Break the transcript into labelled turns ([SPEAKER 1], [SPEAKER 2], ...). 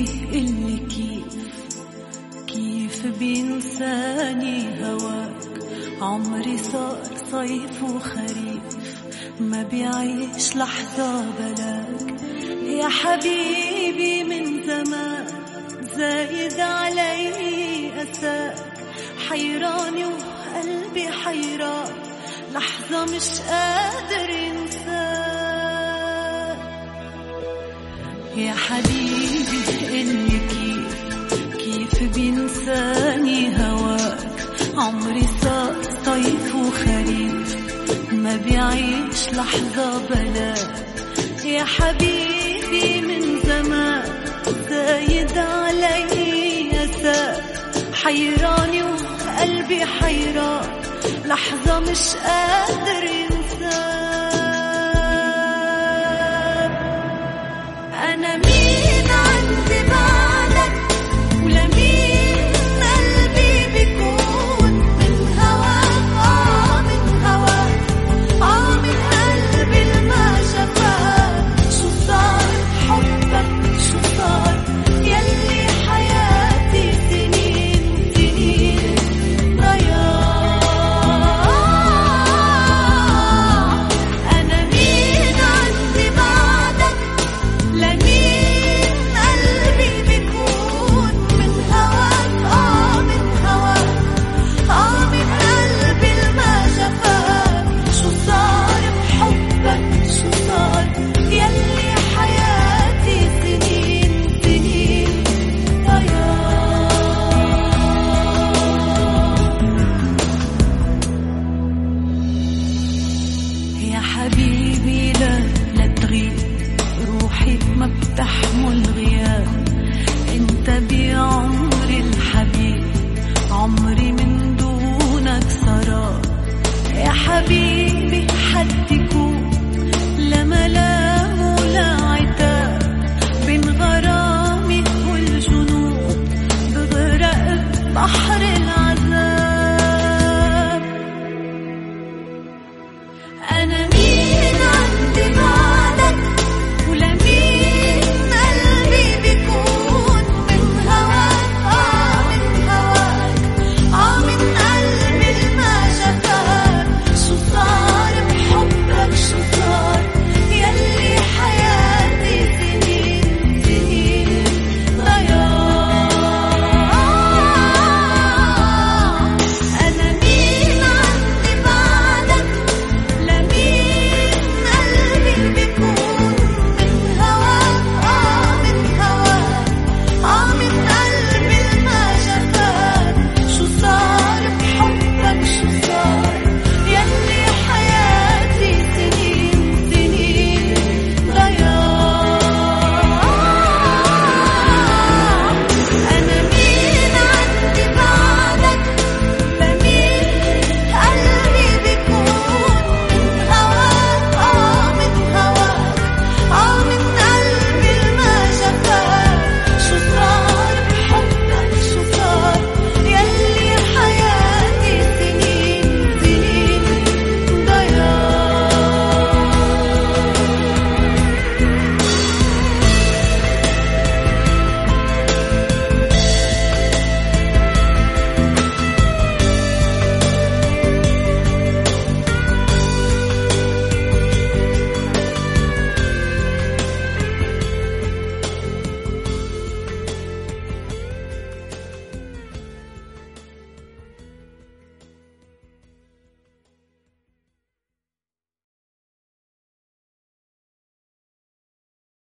[SPEAKER 1] حبيبي قلي كيف كيف بينساني هواك؟ عمري صار صيف وخريف ما بيعيش لحظة بلاك. يا حبيبي من زمان زايد علي أساك. حيراني وقلبي حيران لحظة مش قادر ينساك يا حبيبي بينساني هواك عمري صار صيف وخريف ما بيعيش لحظة بلاك يا حبيبي من زمان زايد علي يساك حيراني وقلبي حيران لحظة مش قادر